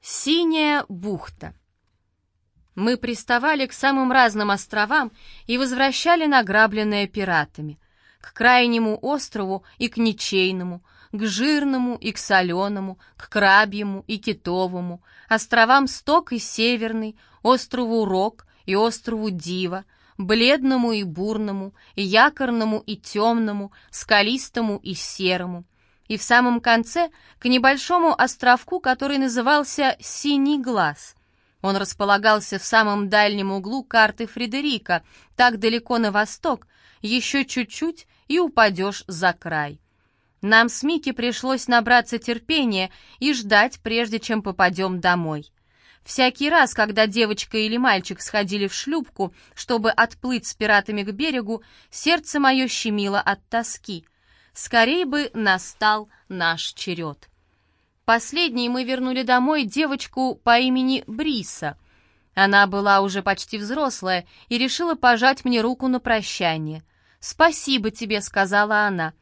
Синяя бухта. Мы приставали к самым разным островам и возвращали награбленное пиратами. К крайнему острову и к ничейному, к жирному и к соленому, к крабьему и китовому, островам Сток и Северный, острову Рок и острову Дива, бледному и бурному, якорному и темному, скалистому и серому — и в самом конце к небольшому островку, который назывался «Синий глаз». Он располагался в самом дальнем углу карты Фредерика, так далеко на восток, еще чуть-чуть и упадешь за край. Нам с Микки пришлось набраться терпения и ждать, прежде чем попадем домой. Всякий раз, когда девочка или мальчик сходили в шлюпку, чтобы отплыть с пиратами к берегу, сердце мое щемило от тоски — Скорей бы настал наш черед. Последней мы вернули домой девочку по имени Бриса. Она была уже почти взрослая и решила пожать мне руку на прощание. «Спасибо тебе», — сказала она.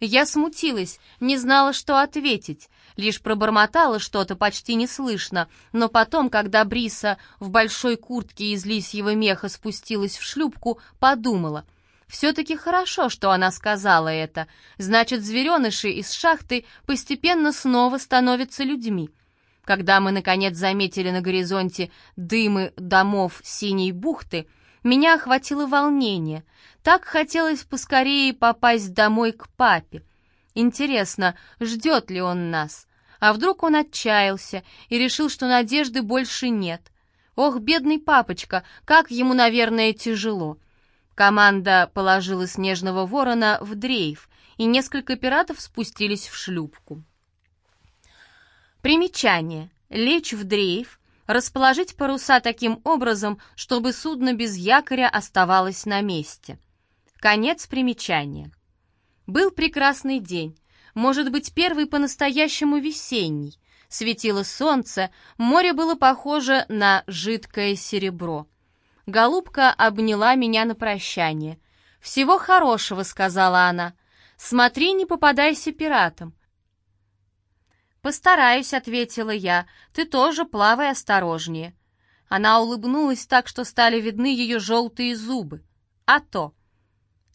Я смутилась, не знала, что ответить, лишь пробормотала что-то почти неслышно, но потом, когда Бриса в большой куртке из лисьего меха спустилась в шлюпку, подумала — все-таки хорошо, что она сказала это. Значит, звереныши из шахты постепенно снова становятся людьми. Когда мы, наконец, заметили на горизонте дымы домов синей бухты, меня охватило волнение. Так хотелось поскорее попасть домой к папе. Интересно, ждет ли он нас? А вдруг он отчаялся и решил, что надежды больше нет? Ох, бедный папочка, как ему, наверное, тяжело. Команда положила снежного ворона в дрейф, и несколько пиратов спустились в шлюпку. Примечание. Лечь в дрейф, расположить паруса таким образом, чтобы судно без якоря оставалось на месте. Конец примечания. Был прекрасный день, может быть, первый по-настоящему весенний. Светило солнце, море было похоже на жидкое серебро. Голубка обняла меня на прощание. «Всего хорошего», — сказала она. «Смотри, не попадайся пиратам». «Постараюсь», — ответила я. «Ты тоже плавай осторожнее». Она улыбнулась так, что стали видны ее желтые зубы. «А то».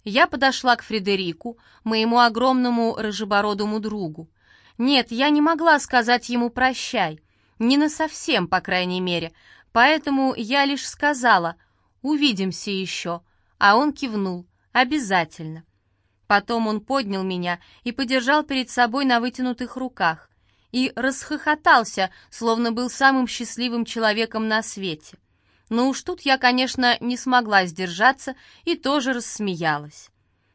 Я подошла к Фредерику, моему огромному рыжебородому другу. Нет, я не могла сказать ему «прощай». Не насовсем, по крайней мере. Поэтому я лишь сказала Увидимся еще». А он кивнул. «Обязательно». Потом он поднял меня и подержал перед собой на вытянутых руках и расхохотался, словно был самым счастливым человеком на свете. Но уж тут я, конечно, не смогла сдержаться и тоже рассмеялась.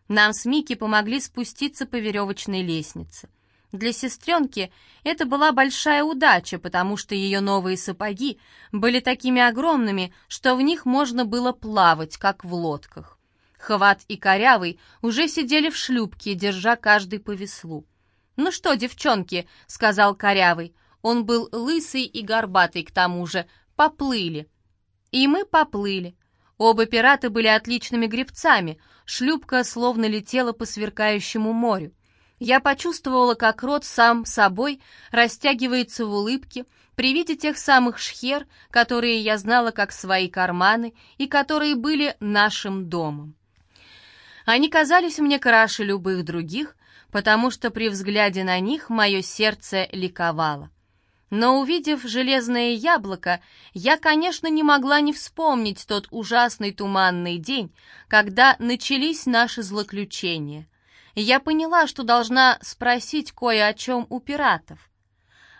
Нам с Микки помогли спуститься по веревочной лестнице. Для сестренки это была большая удача, потому что ее новые сапоги были такими огромными, что в них можно было плавать, как в лодках. Хват и Корявый уже сидели в шлюпке, держа каждый по веслу. «Ну что, девчонки», — сказал Корявый, он был лысый и горбатый к тому же, поплыли. И мы поплыли. Оба пирата были отличными гребцами, шлюпка словно летела по сверкающему морю. Я почувствовала, как рот сам собой растягивается в улыбке при виде тех самых шхер, которые я знала как свои карманы и которые были нашим домом. Они казались мне краше любых других, потому что при взгляде на них мое сердце ликовало. Но увидев железное яблоко, я, конечно, не могла не вспомнить тот ужасный туманный день, когда начались наши злоключения я поняла, что должна спросить кое о чем у пиратов.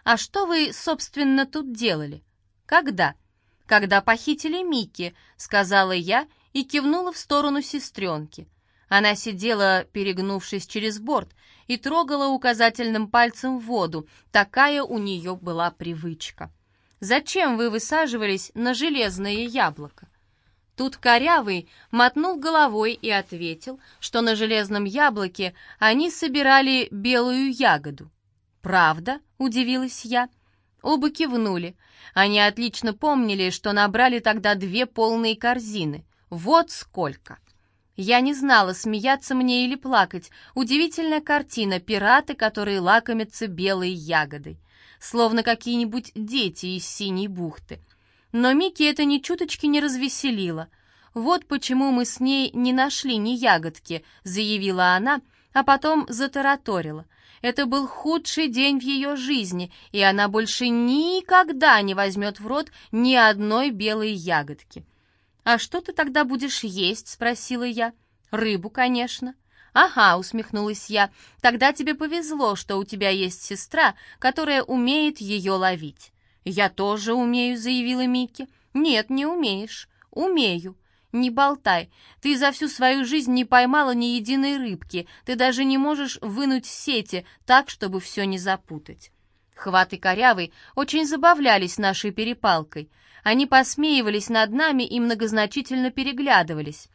«А что вы, собственно, тут делали? Когда?» «Когда похитили Микки», — сказала я и кивнула в сторону сестренки. Она сидела, перегнувшись через борт, и трогала указательным пальцем воду, такая у нее была привычка. «Зачем вы высаживались на железное яблоко?» Тут корявый мотнул головой и ответил, что на железном яблоке они собирали белую ягоду. «Правда?» — удивилась я. Оба кивнули. Они отлично помнили, что набрали тогда две полные корзины. Вот сколько! Я не знала, смеяться мне или плакать. Удивительная картина — пираты, которые лакомятся белой ягодой. словно какие-нибудь дети из синей бухты. Но Микки это ни чуточки не развеселило. «Вот почему мы с ней не нашли ни ягодки», — заявила она, а потом затараторила. Это был худший день в ее жизни, и она больше никогда не возьмет в рот ни одной белой ягодки. «А что ты тогда будешь есть?» — спросила я. «Рыбу, конечно». «Ага», — усмехнулась я, — «тогда тебе повезло, что у тебя есть сестра, которая умеет ее ловить». «Я тоже умею», — заявила Микки. «Нет, не умеешь». «Умею». «Не болтай. Ты за всю свою жизнь не поймала ни единой рыбки. Ты даже не можешь вынуть сети так, чтобы все не запутать». Хват и Корявый очень забавлялись нашей перепалкой. Они посмеивались над нами и многозначительно переглядывались.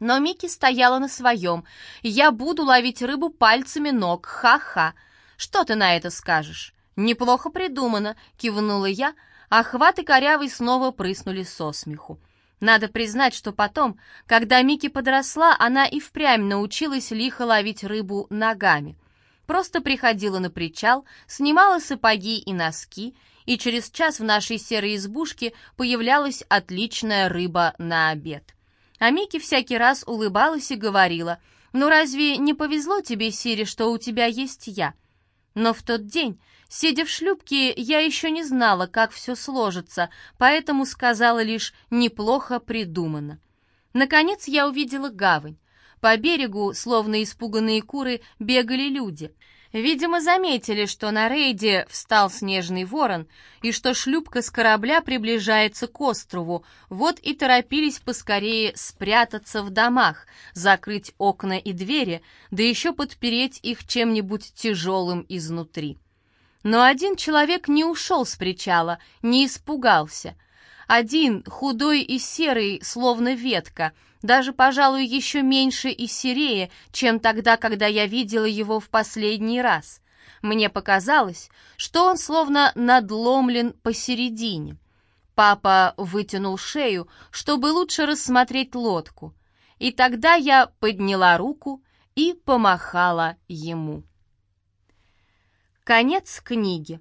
Но Микки стояла на своем. «Я буду ловить рыбу пальцами ног, ха-ха! Что ты на это скажешь?» «Неплохо придумано», — кивнула я, а хват и корявый снова прыснули со смеху. Надо признать, что потом, когда Микки подросла, она и впрямь научилась лихо ловить рыбу ногами. Просто приходила на причал, снимала сапоги и носки, и через час в нашей серой избушке появлялась отличная рыба на обед. А Микки всякий раз улыбалась и говорила, «Ну разве не повезло тебе, Сири, что у тебя есть я?» Но в тот день, сидя в шлюпке, я еще не знала, как все сложится, поэтому сказала лишь «неплохо придумано». Наконец я увидела гавань. По берегу, словно испуганные куры, бегали люди — Видимо, заметили, что на рейде встал снежный ворон и что шлюпка с корабля приближается к острову, вот и торопились поскорее спрятаться в домах, закрыть окна и двери, да еще подпереть их чем-нибудь тяжелым изнутри. Но один человек не ушел с причала, не испугался. Один, худой и серый, словно ветка — даже, пожалуй, еще меньше и серее, чем тогда, когда я видела его в последний раз. Мне показалось, что он словно надломлен посередине. Папа вытянул шею, чтобы лучше рассмотреть лодку. И тогда я подняла руку и помахала ему. Конец книги.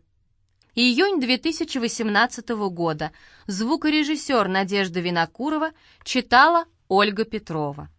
Июнь 2018 года. Звукорежиссер Надежда Винокурова читала Ольга Петрова